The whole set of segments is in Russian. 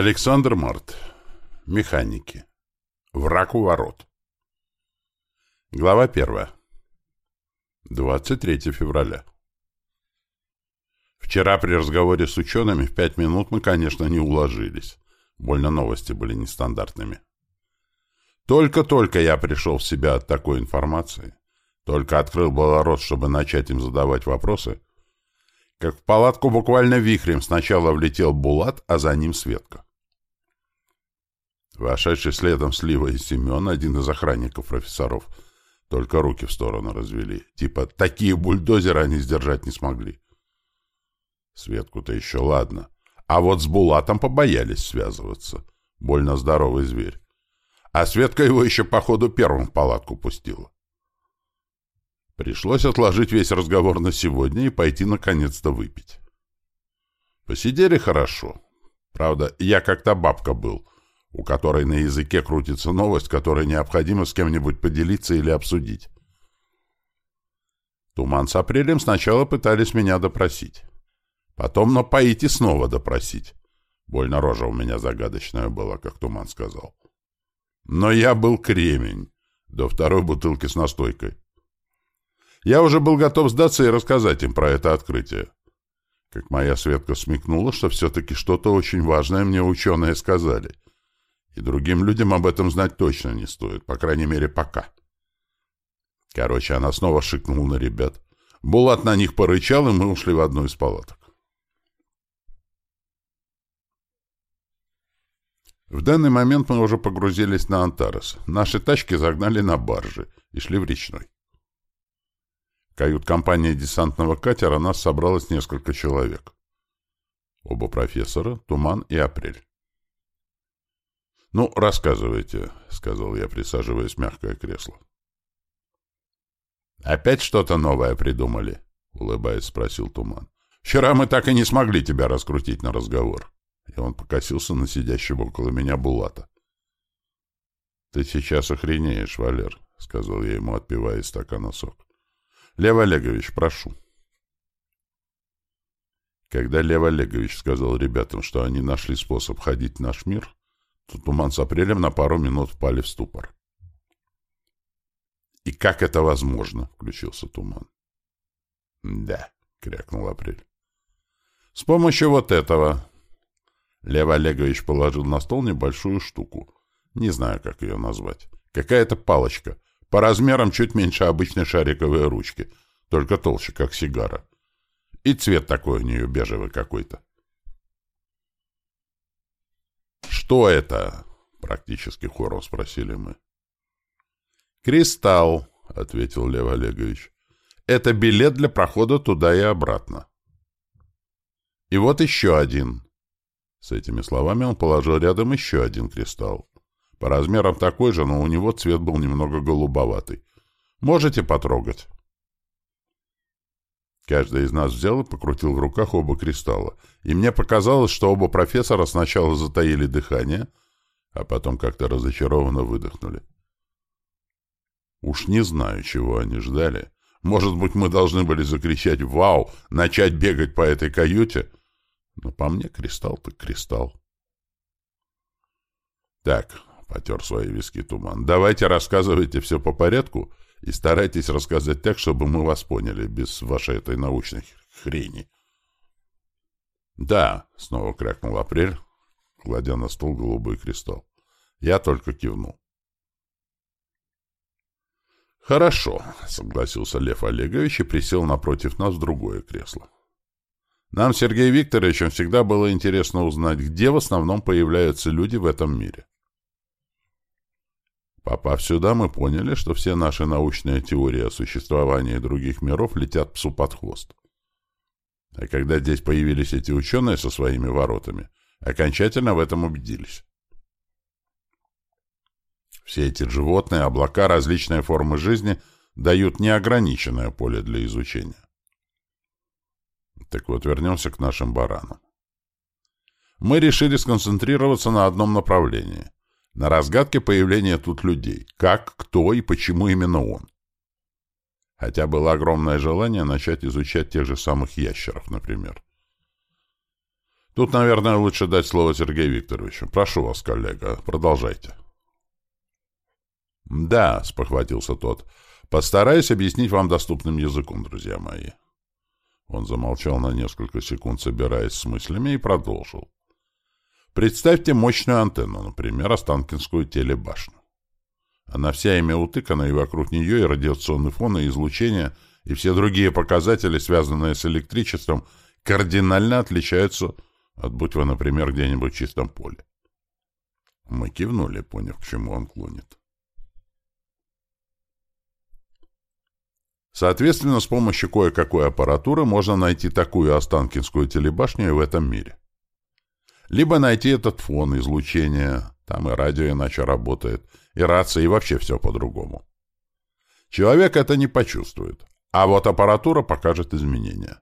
Александр Март. Механики. Враг у ворот. Глава первая. 23 февраля. Вчера при разговоре с учеными в пять минут мы, конечно, не уложились. Больно новости были нестандартными. Только-только я пришел в себя от такой информации, только открыл было рот, чтобы начать им задавать вопросы, как в палатку буквально вихрем сначала влетел Булат, а за ним Светка. Вошедший следом Слива и Семен, один из охранников профессоров, только руки в сторону развели. Типа, такие бульдозеры они сдержать не смогли. Светку-то еще ладно. А вот с Булатом побоялись связываться. Больно здоровый зверь. А Светка его еще, походу, первым в палатку пустила. Пришлось отложить весь разговор на сегодня и пойти наконец-то выпить. Посидели хорошо. Правда, я как-то бабка был, у которой на языке крутится новость, которой необходимо с кем-нибудь поделиться или обсудить. Туман с апрелем сначала пытались меня допросить. Потом напоить и снова допросить. Больно рожа у меня загадочная была, как Туман сказал. Но я был кремень. До второй бутылки с настойкой. Я уже был готов сдаться и рассказать им про это открытие. Как моя Светка смекнула, что все-таки что-то очень важное мне ученые сказали. И другим людям об этом знать точно не стоит, по крайней мере, пока. Короче, она снова шикнула на ребят. Булат на них порычал, и мы ушли в одну из палаток. В данный момент мы уже погрузились на Антарес. Наши тачки загнали на баржи и шли в речной кают-компании десантного катера нас собралось несколько человек. Оба профессора, Туман и Апрель. «Ну, рассказывайте», — сказал я, присаживаясь в мягкое кресло. «Опять что-то новое придумали?» — улыбаясь, спросил Туман. «Вчера мы так и не смогли тебя раскрутить на разговор». И он покосился на сидящего около меня Булата. «Ты сейчас охренеешь, Валер», — сказал я ему, отпивая из стакана сок. Лев Олегович, прошу. Когда Лев Олегович сказал ребятам, что они нашли способ ходить в наш мир, Туман с Апрелем на пару минут впали в ступор. «И как это возможно?» — включился Туман. «Да», — крякнул Апрель. «С помощью вот этого...» Лев Олегович положил на стол небольшую штуку. Не знаю, как ее назвать. Какая-то палочка, по размерам чуть меньше обычной шариковой ручки, только толще, как сигара. И цвет такой у нее бежевый какой-то. «Что это?» — практически хором спросили мы. «Кристалл», — ответил Лев Олегович. «Это билет для прохода туда и обратно». «И вот еще один». С этими словами он положил рядом еще один кристалл. По размерам такой же, но у него цвет был немного голубоватый. Можете потрогать?» Каждый из нас взял и покрутил в руках оба кристалла, и мне показалось, что оба профессора сначала затаили дыхание, а потом как-то разочарованно выдохнули. Уж не знаю, чего они ждали. Может быть, мы должны были закричать «Вау!», начать бегать по этой каюте? Но по мне кристалл так кристалл. Так, — потер свои виски туман. — Давайте рассказывайте все по порядку и старайтесь рассказать так, чтобы мы вас поняли, без вашей этой научной хрени. — Да, — снова крякнул Апрель, кладя на стол голубой кристалл. Я только кивнул. «Хорошо», — согласился Лев Олегович и присел напротив нас в другое кресло. «Нам, Сергей Викторовичем, всегда было интересно узнать, где в основном появляются люди в этом мире. Попав сюда, мы поняли, что все наши научные теории о существовании других миров летят псу под хвост. А когда здесь появились эти ученые со своими воротами, окончательно в этом убедились. Все эти животные, облака, различные формы жизни дают неограниченное поле для изучения. Так вот, вернемся к нашим баранам. Мы решили сконцентрироваться на одном направлении — на разгадке появления тут людей. Как, кто и почему именно он. Хотя было огромное желание начать изучать тех же самых ящеров, например. Тут, наверное, лучше дать слово Сергею Викторовичу. Прошу вас, коллега, продолжайте. Да, спохватился тот. Постараюсь объяснить вам доступным языком, друзья мои. Он замолчал на несколько секунд, собираясь с мыслями, и продолжил. Представьте мощную антенну, например, Останкинскую телебашню. Она вся ими утыкана, и вокруг нее и радиационный фон, и излучение, и все другие показатели, связанные с электричеством, кардинально отличаются от, будь вы, например, где-нибудь в чистом поле. Мы кивнули, поняв, к чему он клонит. Соответственно, с помощью кое-какой аппаратуры можно найти такую Останкинскую телебашню и в этом мире. Либо найти этот фон излучения, там и радио иначе работает, и рация, и вообще все по-другому. Человек это не почувствует, а вот аппаратура покажет изменения.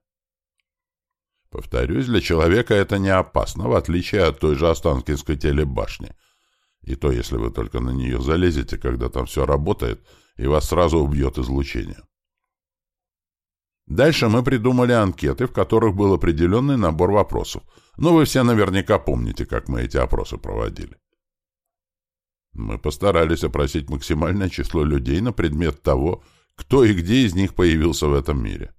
Повторюсь, для человека это не опасно, в отличие от той же Останкинской телебашни. И то, если вы только на нее залезете, когда там все работает, и вас сразу убьет излучение. Дальше мы придумали анкеты, в которых был определенный набор вопросов. Но вы все наверняка помните, как мы эти опросы проводили. Мы постарались опросить максимальное число людей на предмет того, кто и где из них появился в этом мире.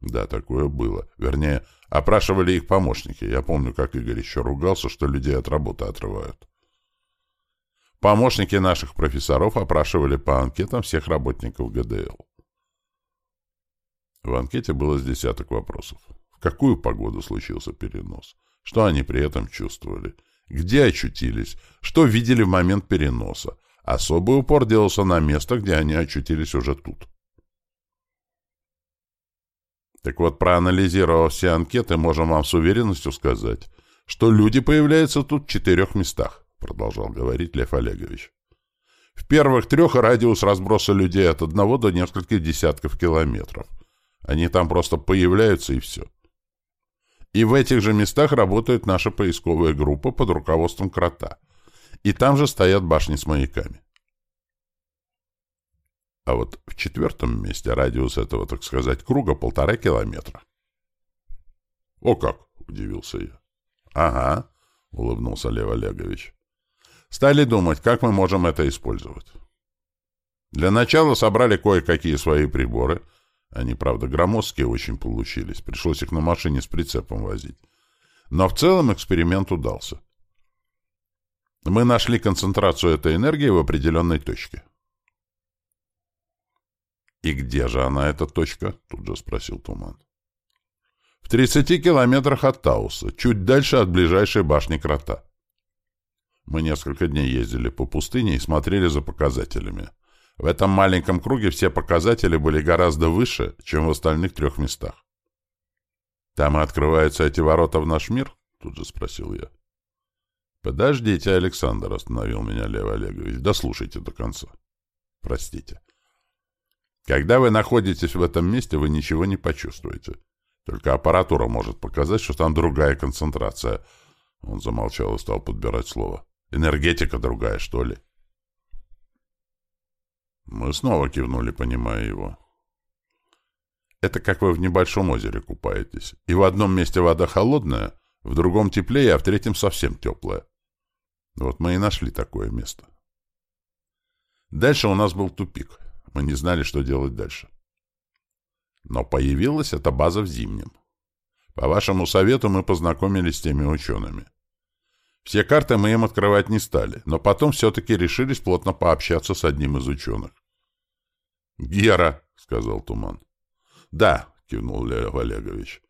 Да, такое было. Вернее, опрашивали их помощники. Я помню, как Игорь еще ругался, что людей от работы отрывают. Помощники наших профессоров опрашивали по анкетам всех работников ГДЛ. В анкете было с десяток вопросов. Какую погоду случился перенос? Что они при этом чувствовали? Где очутились? Что видели в момент переноса? Особый упор делался на место, где они очутились уже тут. Так вот, проанализировав все анкеты, можем вам с уверенностью сказать, что люди появляются тут в четырех местах, продолжал говорить Лев Олегович. В первых трех радиус разброса людей от одного до нескольких десятков километров. Они там просто появляются и все. И в этих же местах работает наша поисковая группа под руководством Крота. И там же стоят башни с маяками. А вот в четвертом месте радиус этого, так сказать, круга полтора километра. «О как!» — удивился я. «Ага», — улыбнулся Лев Олегович. «Стали думать, как мы можем это использовать. Для начала собрали кое-какие свои приборы — они, правда, громоздкие очень получились. Пришлось их на машине с прицепом возить. Но в целом эксперимент удался. Мы нашли концентрацию этой энергии в определенной точке. «И где же она, эта точка?» — тут же спросил Туман. «В 30 километрах от Тауса, чуть дальше от ближайшей башни Крота. Мы несколько дней ездили по пустыне и смотрели за показателями. В этом маленьком круге все показатели были гораздо выше, чем в остальных трех местах. «Там и открываются эти ворота в наш мир?» — тут же спросил я. «Подождите, Александр», — остановил меня Лев Олегович. «Дослушайте до конца». «Простите». Когда вы находитесь в этом месте, вы ничего не почувствуете. Только аппаратура может показать, что там другая концентрация. Он замолчал и стал подбирать слово. Энергетика другая, что ли? Мы снова кивнули, понимая его. Это как вы в небольшом озере купаетесь. И в одном месте вода холодная, в другом теплее, а в третьем совсем теплая. Вот мы и нашли такое место. Дальше у нас был тупик. Мы не знали, что делать дальше. Но появилась эта база в Зимнем. По вашему совету мы познакомились с теми учеными. Все карты мы им открывать не стали, но потом все-таки решились плотно пообщаться с одним из ученых. «Гера», — сказал Туман. «Да», — кивнул Лев Олегович.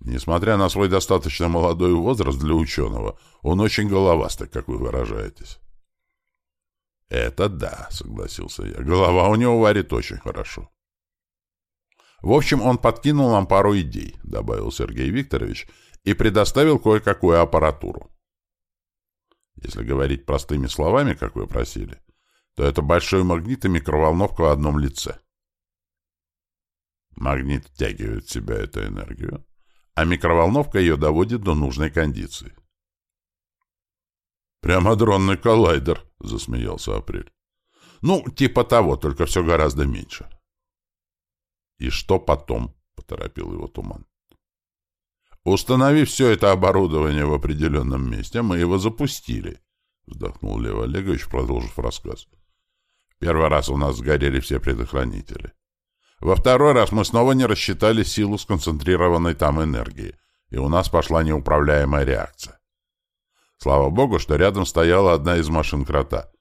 «Несмотря на свой достаточно молодой возраст для ученого, он очень головастый, как вы выражаетесь». «Это да», — согласился я. «Голова у него варит очень хорошо». «В общем, он подкинул нам пару идей», — добавил Сергей Викторович, «и предоставил кое-какую аппаратуру. Если говорить простыми словами, как вы просили, то это большой магнит и микроволновка в одном лице. Магнит втягивает в себя эту энергию, а микроволновка ее доводит до нужной кондиции. «Прямо дронный коллайдер», — засмеялся Апрель. «Ну, типа того, только все гораздо меньше». «И что потом?» — поторопил его Туман. Установив все это оборудование в определенном месте, мы его запустили, — вздохнул Лев Олегович, продолжив рассказ. Первый раз у нас сгорели все предохранители. Во второй раз мы снова не рассчитали силу сконцентрированной там энергии, и у нас пошла неуправляемая реакция. Слава богу, что рядом стояла одна из машин крота.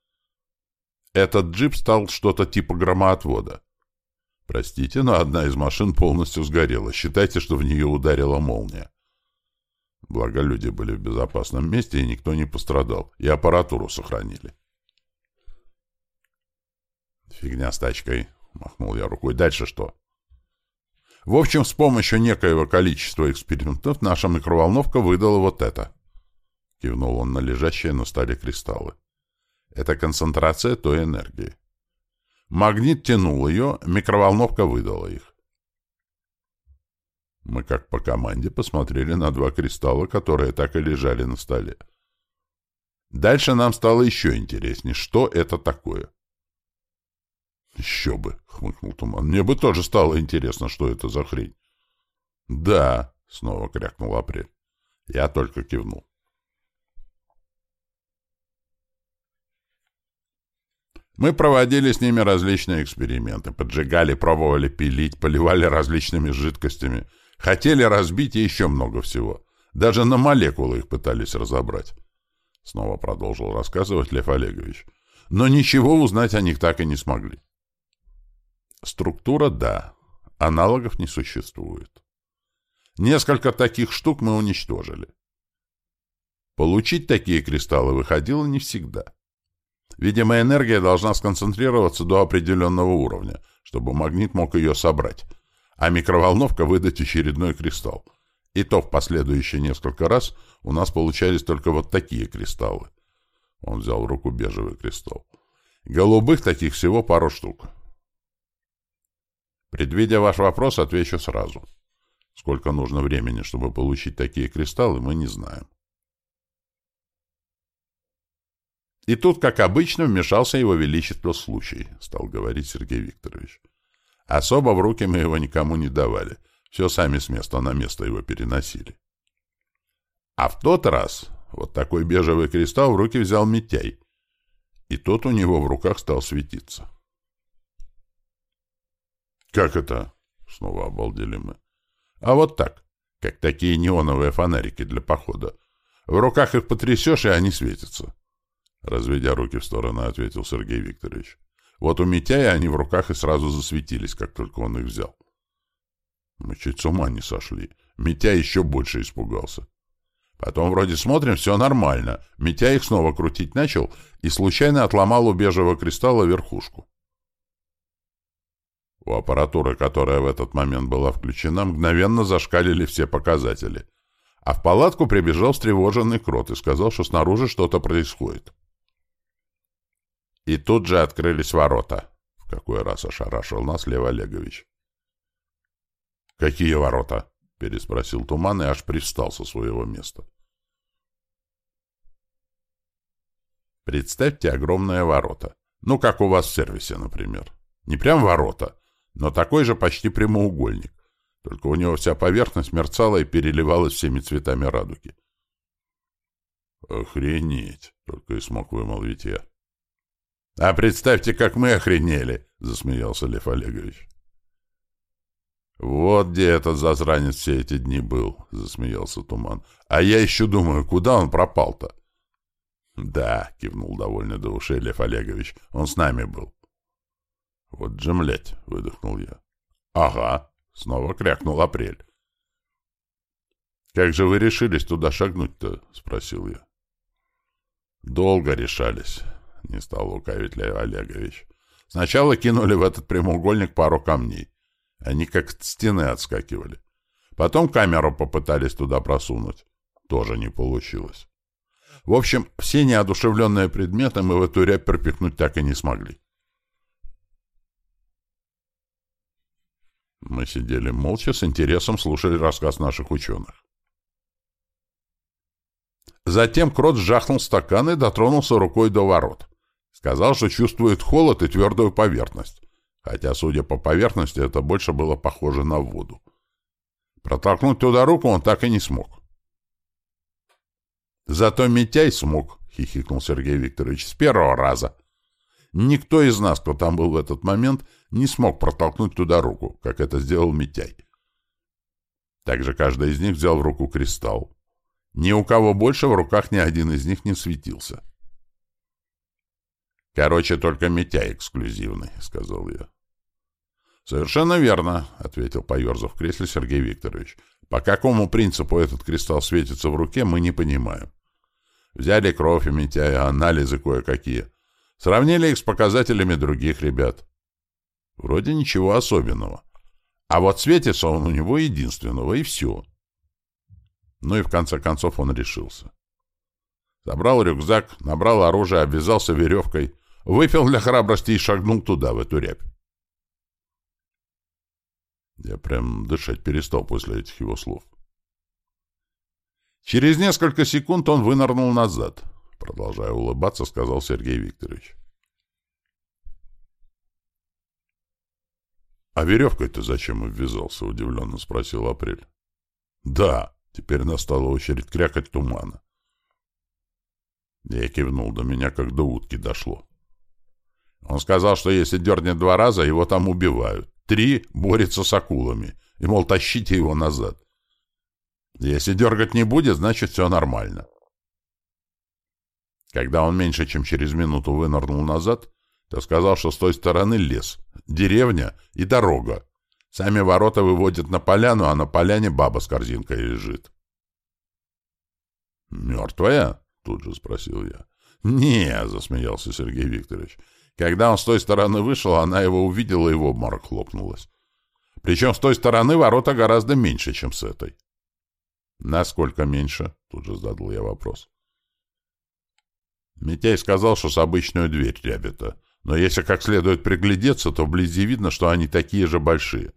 Этот джип стал что-то типа громоотвода. Простите, но одна из машин полностью сгорела. Считайте, что в нее ударила молния. Благо, люди были в безопасном месте, и никто не пострадал. И аппаратуру сохранили. «Фигня с тачкой», — махнул я рукой. «Дальше что?» В общем, с помощью некоего количества экспериментов наша микроволновка выдала вот это. Кивнул он на лежащие на столе кристаллы. Это концентрация той энергии. Магнит тянул ее, микроволновка выдала их. Мы как по команде посмотрели на два кристалла, которые так и лежали на столе. Дальше нам стало еще интереснее, что это такое. «Еще бы!» — хмыкнул Туман. «Мне бы тоже стало интересно, что это за хрень». «Да!» — снова крякнул Апрель. Я только кивнул. Мы проводили с ними различные эксперименты, поджигали, пробовали пилить, поливали различными жидкостями, хотели разбить и еще много всего. Даже на молекулы их пытались разобрать. Снова продолжил рассказывать Лев Олегович. Но ничего узнать о них так и не смогли. Структура — да, аналогов не существует. Несколько таких штук мы уничтожили. Получить такие кристаллы выходило не всегда. Видимо, энергия должна сконцентрироваться до определенного уровня, чтобы магнит мог ее собрать, а микроволновка выдать очередной кристалл. И то в последующие несколько раз у нас получались только вот такие кристаллы. Он взял в руку бежевый кристалл. Голубых таких всего пару штук. Предвидя ваш вопрос, отвечу сразу. Сколько нужно времени, чтобы получить такие кристаллы, мы не знаем. И тут, как обычно, вмешался его величество случай, стал говорить Сергей Викторович. Особо в руки мы его никому не давали. Все сами с места на место его переносили. А в тот раз вот такой бежевый кристалл в руки взял Митяй. И тот у него в руках стал светиться. «Как это?» — снова обалдели мы. «А вот так, как такие неоновые фонарики для похода. В руках их потрясешь, и они светятся». Разведя руки в сторону, ответил Сергей Викторович. Вот у Митяя они в руках и сразу засветились, как только он их взял. Мы чуть с ума не сошли. Митя еще больше испугался. Потом вроде смотрим, все нормально. Митя их снова крутить начал и случайно отломал у бежевого кристалла верхушку. У аппаратуры, которая в этот момент была включена, мгновенно зашкалили все показатели. А в палатку прибежал встревоженный крот и сказал, что снаружи что-то происходит. И тут же открылись ворота. В какой раз ошарашил нас Лев Олегович. «Какие ворота?» — переспросил Туман и аж привстал со своего места. Представьте огромные ворота. Ну, как у вас в сервисе, например. Не прям ворота, но такой же почти прямоугольник. Только у него вся поверхность мерцала и переливалась всеми цветами радуги. «Охренеть!» — только и смог вымолвить я. «А представьте, как мы охренели!» — засмеялся Лев Олегович. «Вот где этот засранец все эти дни был», — засмеялся Туман. «А я еще думаю, куда он пропал-то?» «Да», — кивнул довольно до ушей Лев Олегович, — «он с нами был». «Вот же, млять!» — выдохнул я. «Ага», — снова крякнул Апрель. «Как же вы решились туда шагнуть-то?» — спросил я. «Долго решались», — не стал лукавить Лев Олегович. «Сначала кинули в этот прямоугольник пару камней. Они как стены отскакивали. Потом камеру попытались туда просунуть. Тоже не получилось. В общем, все неодушевленные предметы мы в эту рябь пропихнуть так и не смогли. Мы сидели молча, с интересом слушали рассказ наших ученых. Затем Крот сжахнул стакан и дотронулся рукой до ворот. Сказал, что чувствует холод и твердую поверхность, хотя, судя по поверхности, это больше было похоже на воду. Протолкнуть туда руку он так и не смог. Зато Митяй смог, — хихикнул Сергей Викторович, — с первого раза. Никто из нас, кто там был в этот момент, не смог протолкнуть туда руку, как это сделал Митяй. Также каждый из них взял в руку кристалл. Ни у кого больше в руках ни один из них не светился. «Короче, только Митяй эксклюзивный», — сказал я. «Совершенно верно», — ответил поерзав в кресле Сергей Викторович. «По какому принципу этот кристалл светится в руке, мы не понимаем. Взяли кровь у Митяя, анализы кое-какие. Сравнили их с показателями других ребят. Вроде ничего особенного. А вот светится он у него единственного, и все. Ну и в конце концов он решился. Забрал рюкзак, набрал оружие, обвязался веревкой, выпил для храбрости и шагнул туда, в эту рябь. Я прям дышать перестал после этих его слов. Через несколько секунд он вынырнул назад. Продолжая улыбаться, сказал Сергей Викторович. «А веревкой-то зачем обвязался?» — удивленно спросил Апрель. «Да, теперь настала очередь крякать тумана». Я кивнул, до меня как до утки дошло. Он сказал, что если дернет два раза, его там убивают. Три борется с акулами. И, мол, тащите его назад. Если дергать не будет, значит, все нормально. Когда он меньше, чем через минуту вынырнул назад, то сказал, что с той стороны лес, деревня и дорога. Сами ворота выводят на поляну, а на поляне баба с корзинкой лежит. «Мертвая?» — тут же спросил я. «Не», — засмеялся Сергей Викторович. Когда он с той стороны вышел, она его увидела и в обморок хлопнулась. Причем с той стороны ворота гораздо меньше, чем с этой. «Насколько меньше?» — тут же задал я вопрос. Митяй сказал, что с обычную дверь рябята. Но если как следует приглядеться, то вблизи видно, что они такие же большие.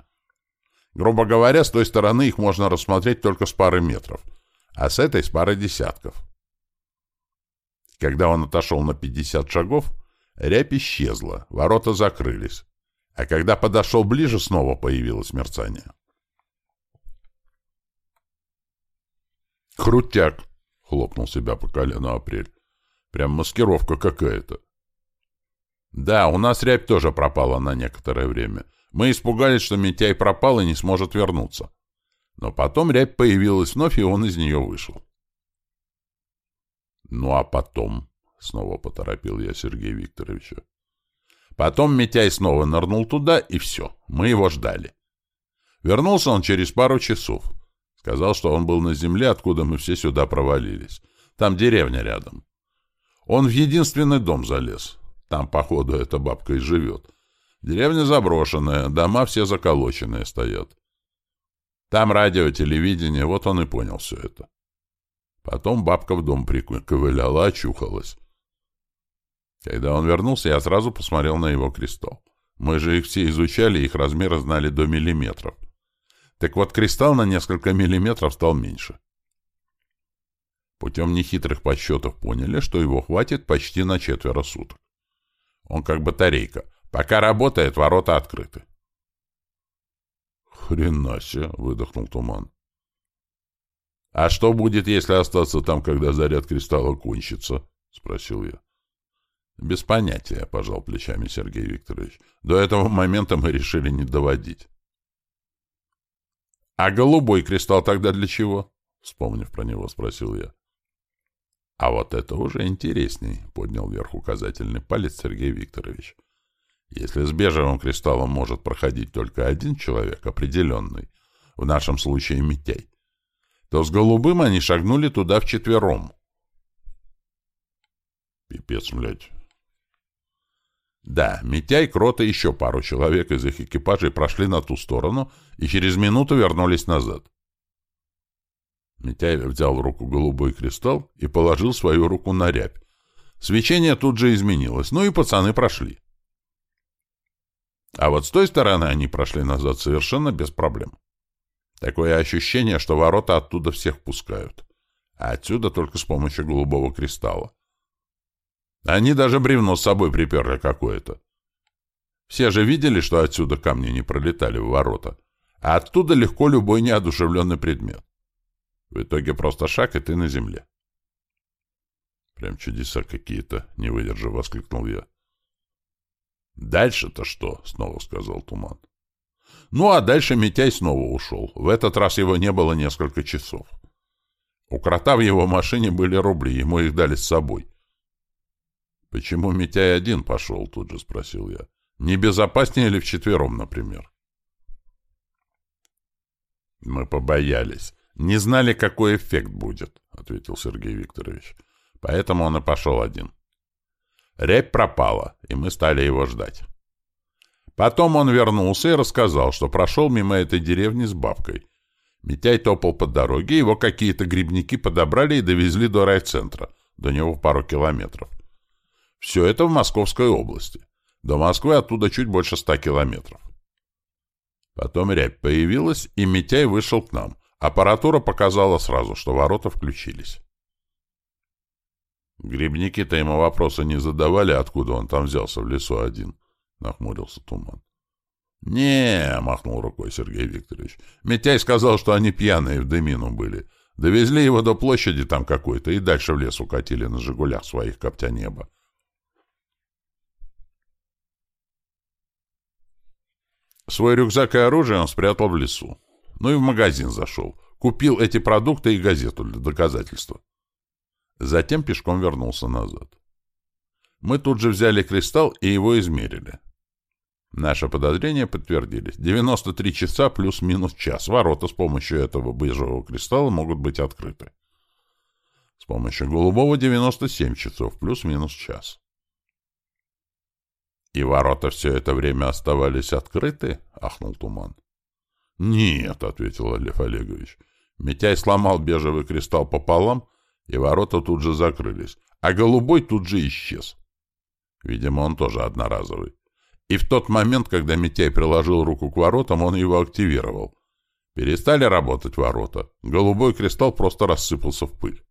Грубо говоря, с той стороны их можно рассмотреть только с пары метров, а с этой с пары десятков. Когда он отошел на 50 шагов, рябь исчезла, ворота закрылись. А когда подошел ближе, снова появилось мерцание. «Крутяк!» — хлопнул себя по колену Апрель. «Прям маскировка какая-то». «Да, у нас рябь тоже пропала на некоторое время. Мы испугались, что Митяй пропал и не сможет вернуться. Но потом рябь появилась вновь, и он из нее вышел». «Ну а потом?» — снова поторопил я Сергея Викторовича. Потом Митяй снова нырнул туда, и все. Мы его ждали. Вернулся он через пару часов. Сказал, что он был на земле, откуда мы все сюда провалились. Там деревня рядом. Он в единственный дом залез. Там, походу, эта бабка и живет. Деревня заброшенная, дома все заколоченные стоят. Там радио, телевидение, вот он и понял все это. Потом бабка в дом приковыляла, очухалась. Когда он вернулся, я сразу посмотрел на его кристалл. Мы же их все изучали, их размеры знали до миллиметров. Так вот, кристалл на несколько миллиметров стал меньше. Путем нехитрых подсчетов поняли, что его хватит почти на четверо суток. Он как батарейка. Пока работает, ворота открыты. «Хрена себе!» — выдохнул Туман. «А что будет, если остаться там, когда заряд кристалла кончится?» — спросил я. «Без понятия», — пожал плечами Сергей Викторович. «До этого момента мы решили не доводить». «А голубой кристалл тогда для чего?» — вспомнив про него, спросил я. «А вот это уже интересней», — поднял вверх указательный палец Сергей Викторович. «Если с бежевым кристаллом может проходить только один человек, определенный, в нашем случае Митяй, то с голубым они шагнули туда вчетвером». «Пипец, блядь». Да, Митяй, Крота и еще пару человек из их экипажей прошли на ту сторону и через минуту вернулись назад. Митяй взял в руку голубой кристалл и положил свою руку на рябь. Свечение тут же изменилось, ну и пацаны прошли. А вот с той стороны они прошли назад совершенно без проблем. Такое ощущение, что ворота оттуда всех пускают, а отсюда только с помощью голубого кристалла. Они даже бревно с собой приперли какое-то. Все же видели, что отсюда камни не пролетали в ворота, а оттуда легко любой неодушевленный предмет. В итоге просто шаг, и ты на земле. Прям чудеса какие-то, не выдержав, воскликнул я. «Дальше-то что?» — снова сказал Туман. Ну, а дальше Митяй снова ушел. В этот раз его не было несколько часов. У крота в его машине были рубли, ему их дали с собой. «Почему Митяй один пошел?» — тут же спросил я. «Не безопаснее ли вчетвером, например?» «Мы побоялись. Не знали, какой эффект будет», — ответил Сергей Викторович. «Поэтому он и пошел один». Рябь пропала, и мы стали его ждать. Потом он вернулся и рассказал, что прошел мимо этой деревни с бабкой. Митяй топал по дороге, его какие-то грибники подобрали и довезли до райцентра, до него пару километров. Все это в Московской области. До Москвы оттуда чуть больше ста километров. Потом рябь появилась, и Митяй вышел к нам. Аппаратура показала сразу, что ворота включились. Грибники-то ему вопроса не задавали, откуда он там взялся в лесу один, — нахмурился Туман. — Не, — махнул рукой Сергей Викторович. Митяй сказал, что они пьяные в дымину были. Довезли его до площади там какой-то и дальше в лес укатили на «Жигулях» своих, коптя небо. Свой рюкзак и оружие он спрятал в лесу. Ну и в магазин зашел. Купил эти продукты и газету для доказательства. Затем пешком вернулся назад. Мы тут же взяли кристалл и его измерили. Наши подозрения подтвердились. 93 часа плюс-минус час. Ворота с помощью этого бежевого кристалла могут быть открыты. С помощью голубого 97 часов плюс-минус час. «И ворота все это время оставались открыты?» — ахнул Туман. «Нет», — ответил Лев Олегович. Митяй сломал бежевый кристалл пополам, и ворота тут же закрылись, а голубой тут же исчез. Видимо, он тоже одноразовый. И в тот момент, когда Митяй приложил руку к воротам, он его активировал. Перестали работать ворота. Голубой кристалл просто рассыпался в пыль.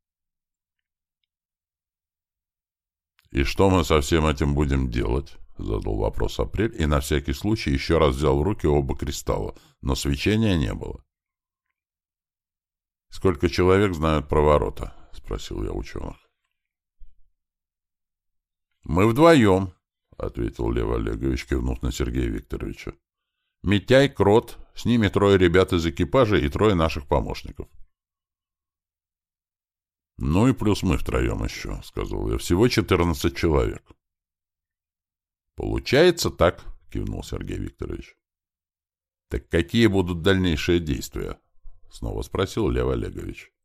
«И что мы со всем этим будем делать?» — задал вопрос Апрель и на всякий случай еще раз взял в руки оба кристалла, но свечения не было. «Сколько человек знают про ворота?» — спросил я ученых. «Мы вдвоем», — ответил Лев Олегович, кивнув на Сергея Викторовича. «Митяй, Крот, с ними трое ребят из экипажа и трое наших помощников». «Ну и плюс мы втроем еще», — сказал я. «Всего четырнадцать человек». «Получается так», — кивнул Сергей Викторович. «Так какие будут дальнейшие действия?» — снова спросил Лев Олегович.